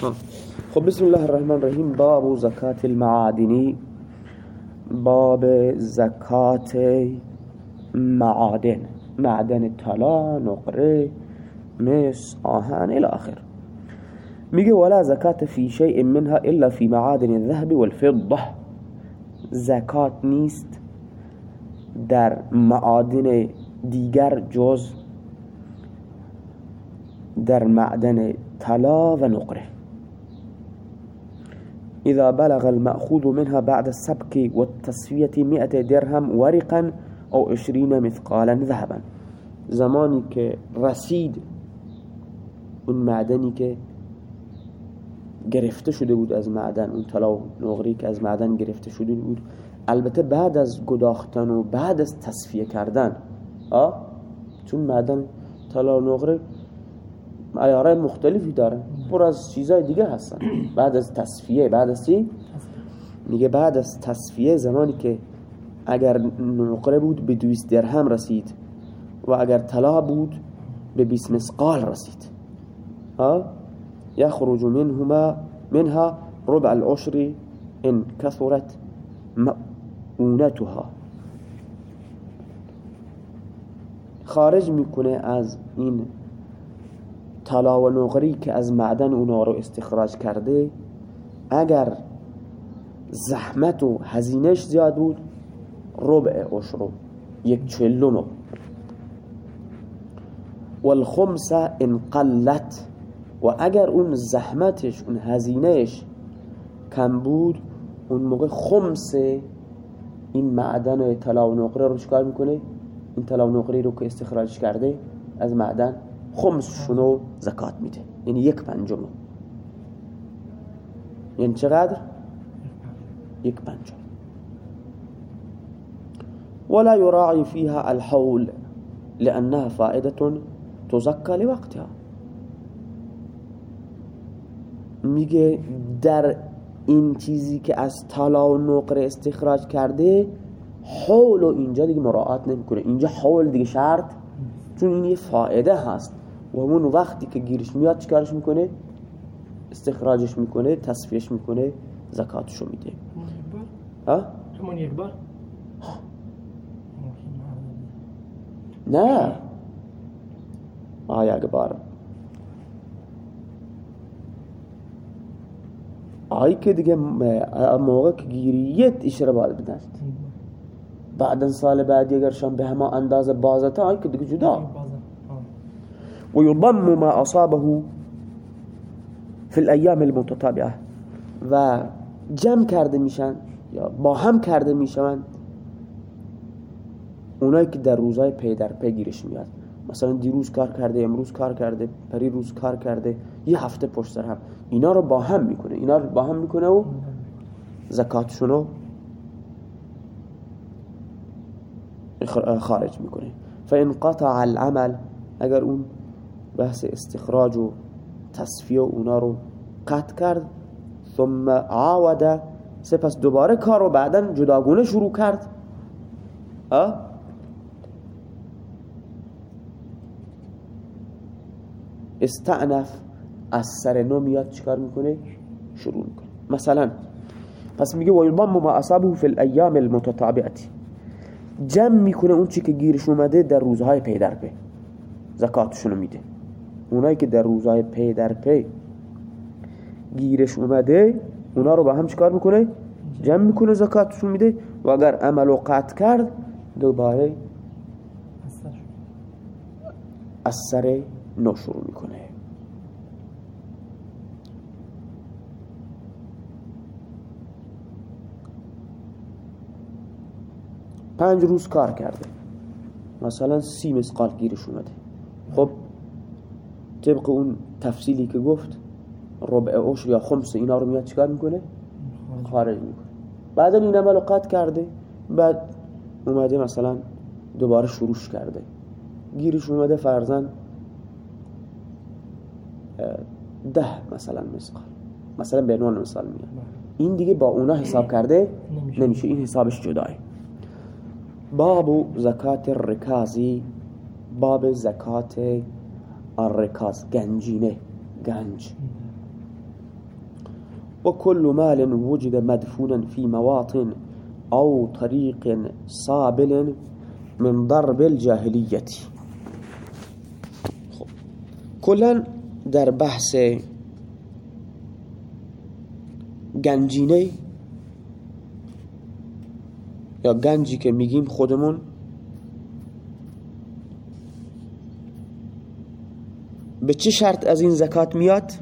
خب بسم الله الرحمن الرحیم. باب زکات المعادنی باب زکات معادن. معدن طلا نقره مس آهن إلى آخر. میگه ولا زکات فی شیء منها الا فی معادن الذهب والفضة. زکات نیست در معادن دیگر جز در معدن طلا و نقره. إذا بلغ المأخوذ منها بعد السبك والتسوية مئة درهم ورقا أو عشرين مثقالا ذهبا زمانی که رسید اون معدنی که گرفته شده بود از معدن اون طلا و نقری که از معدن گرفته شده بود البته بعد از گداختن و بعد از تصفیه کردن آه؟ چون معدن طلا و نقره معیارهای مختلفی داره پر از چیزای دیگه هستن. بعد از تصفیه بعد از چی؟ میگه بعد از تصفیه زمانی که اگر نقره بود به دویست درهم رسید و اگر طلا بود به بیس مسقال رسید. ها؟ یخرج منهما منها ربع العشر ان كثرت مؤونتها. خارج می‌کنه از این طلا و نقری که از معدن اونا رو استخراج کرده اگر زحمت و هزینش زیاد بود ربع عشرو یک چلومو والخمس ان قلت و اگر اون زحمتش اون هزینهش کم بود اون موقع خمس این معدن طلا و نقره رو چکار می‌کنه؟ این طلا و نقره رو که استخراج کرده از معدن خمسشونو زکات میده. یعنی یک پنجم یعنی چقدر؟ یک پنجم ولا يراعي فيها الحول لأنها فائدة تزكى لوقتها. میگه در این چیزی که از طلا و نقره استخراج کرده حول و اینجا دیگه مراعات نمی‌کنه. اینجا حول دیگه شرط چون این یه فائده هست. و همون وقتی که گیرش میاد چیکارش می‌کنه؟ استخراجش می‌کنه تصفیهش می‌کنه زکاتشو میده. ها؟ همون یک بار؟ نه. آه یک بار. آی که دیگه موقع که گیریت ایش رو باید بدن بعدا سال بعدی اگر شان به همه اندازه بازتا آی که دیگه جدا. ويضم ما أصابه في الأيام المتتابعة. و جمع کرده میشن یا با هم کرده میشن اونایی که در روزهای پی در پی گیرش میاد. مثلا دیروز کار کرده امروز کار کرده پری روز کار کرده یه هفته پشت سر هم. اینا رو با هم می‌کنه. اینا رو با هم می‌کنه و زکاتشونو خارج می‌کنه. فان قطع العمل اگر اون بحث استخراج و تصفیه اونا رو قطع کرد. ثم عاود سپس دوباره کار رو بعدا جداگونه شروع کرد. استأنف از سر نو میاد چیکار می‌کنه؟ شروع می‌کنه. مثلا پس میگه ویضم ما اصابه فی الایام المتتابعه جمع می‌کنه اون چی که گیرش اومده در روزهای پی در پی. زکاتشونو میده. اونایی که در روزهای پی در پی گیرش اومده اونا رو با هم چکار می‌کنه؟ جمع می‌کنه زکاتشون میده و اگر عمل و قطع کرد دوباره از سر نو می‌کنه. پنج روز کار کرده. مثلا سی مسقال گیرش اومده. خب طبق اون تفصیلی که گفت ربع عشر یا خمس اینا رو میاد چیکار می‌کنه؟ خارج می‌کنه. بعد این عمل قطع کرده بعد اومده مثلا دوباره شروعش کرده. گیرش اومده فرزن ده مثلا مثال مثلا به عنوان مثال میاد این دیگه با اونا حساب کرده نمیشه. این حسابش جداه باب زکات الرکازی باب زکات الرکاز گنجینه گنج. وكل مال وجد مدفونا في مواطن أو طريق صابل من ضرب الجاهلية کلا در بحث گنجینه یا گنجی که میگیم خودمون به چه شرط از این زکات میاد؟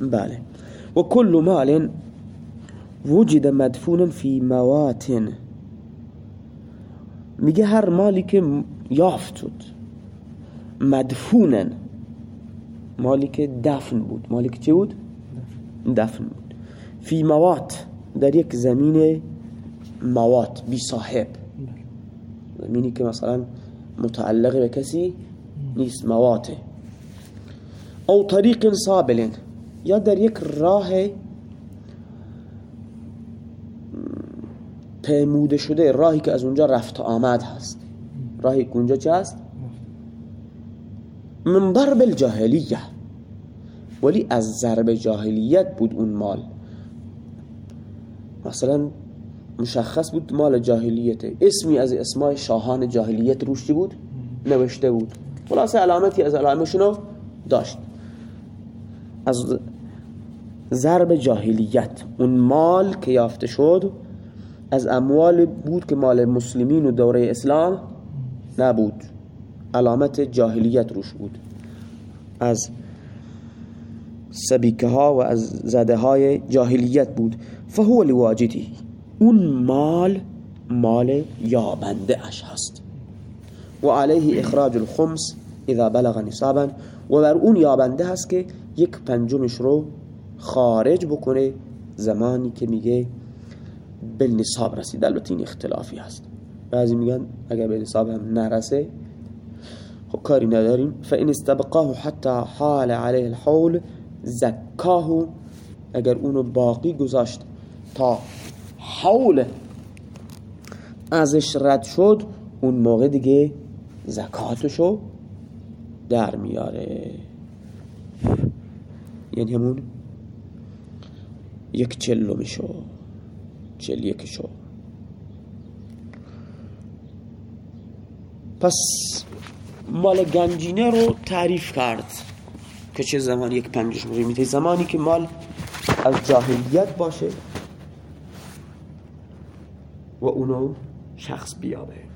بله و کل مال وجد مدفون فی مواتن میگه هر مالی که یافت شد مدفونن مالی که دفن بود. مالی که چه بود؟ دفن بود. فی موات. در یک زمین موات. بی صاحب. زمینی که مثلا متعلق به کسی نیست. مواته أو طریق صابلن یا در یک راه پیموده شده راهی که از اونجا رفت آمد هست. راهی اونجا چه هست؟ من ضرب الجاهلیه ولی از ضرب جاهلیت بود اون مال. مثلا مشخص بود مال جاهلیت اسمی از اسمای شاهان جاهلیت روشتی بود؟ نوشته بود. خلاصه علامتی از علامشونو داشت. از ضرب جاهلیت. اون مال که یافته شد از اموال بود که مال مسلمین و دوره اسلام نبود. علامت جاهلیت روش بود. از سبیکه ها و از زده های جاهلیت بود. فهو لواجدی. اون مال مال یابنده اش هست. و علیه اخراج الخمس اذا بلغ نصابا. و بر اون یابنده هست که یک پنجمش رو خارج بکنه زمانی که میگه به نصاب رسید. البته این اختلافی هست. بعضی میگن اگر به نصاب هم نرسه خب کاری نداریم. فان استبقاه حتی حال علیه الحول زکاه اگر اونو باقی گذاشت تا حول ازش رد شد اون موقع دیگه زکاتشو در میاره. یعنی همون یک چلومشو چل یکشو پس مال گنجینه رو تعریف کرد که چه زمانی یک پنجش میده. زمانی که مال از جاهلیت باشه و اونو شخص بیابه.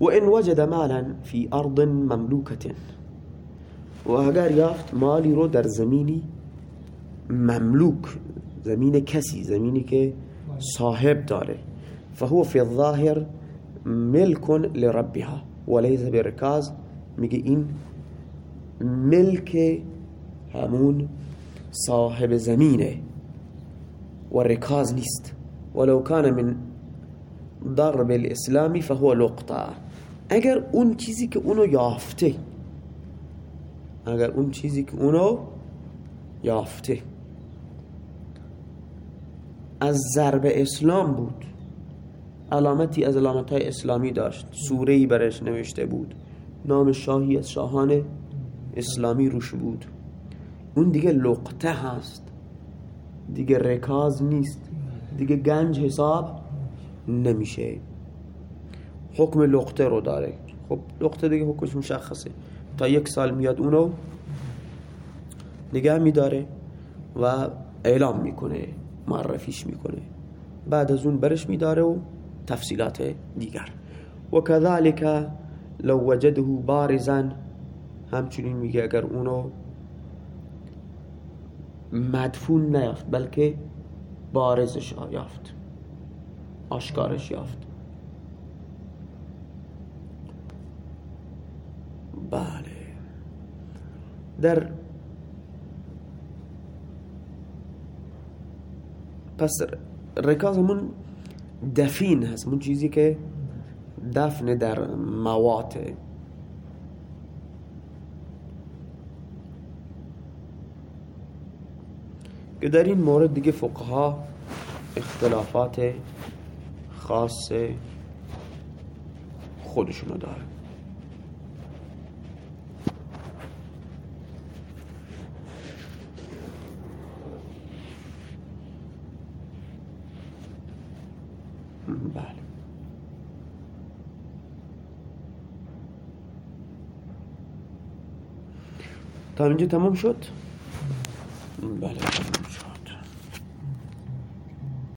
و ان وجد مالا في ارض مملوكه و اگر یافت مالی رو در زمینی مملوک زمین کسی زمینی که صاحب داره. فهو فی الظاهر ملک لربها وليس برکاز. میگه این ملک همون صاحب زمینه و رکاز نیست. ولو کان من ضرب الاسلامی فهو لقطه. اگر اون چیزی که اونو یافته اگر اون چیزی که اونو یافته. از ضرب اسلام بود. علامتی از علامت های اسلامی داشت. سوره برش نوشته بود. نام شاهی از شاهان اسلامی روش بود. اون دیگه لقطه هست. دیگه رکاز نیست. دیگه گنج حساب نمیشه. حکم لقطه رو داره. خب لقطه دیگه حکمش مشخصه. تا یک سال میاد اونو نگه میداره و اعلام می‌کنه معرفیش می‌کنه. بعد از اون برش میداره و تفصیلات دیگر. و کذالک لو وجده بارزا همچنین میگه اگر اونو مدفون نیافت بلکه بارزش یافت آشکارش یافت. بله. در پس رکاز همون دفین هست همون چیزی که دفن در مواته که در این مورد دیگه فقها اختلافات خاص خودشونو داره بله. تا اینجا تمام شد؟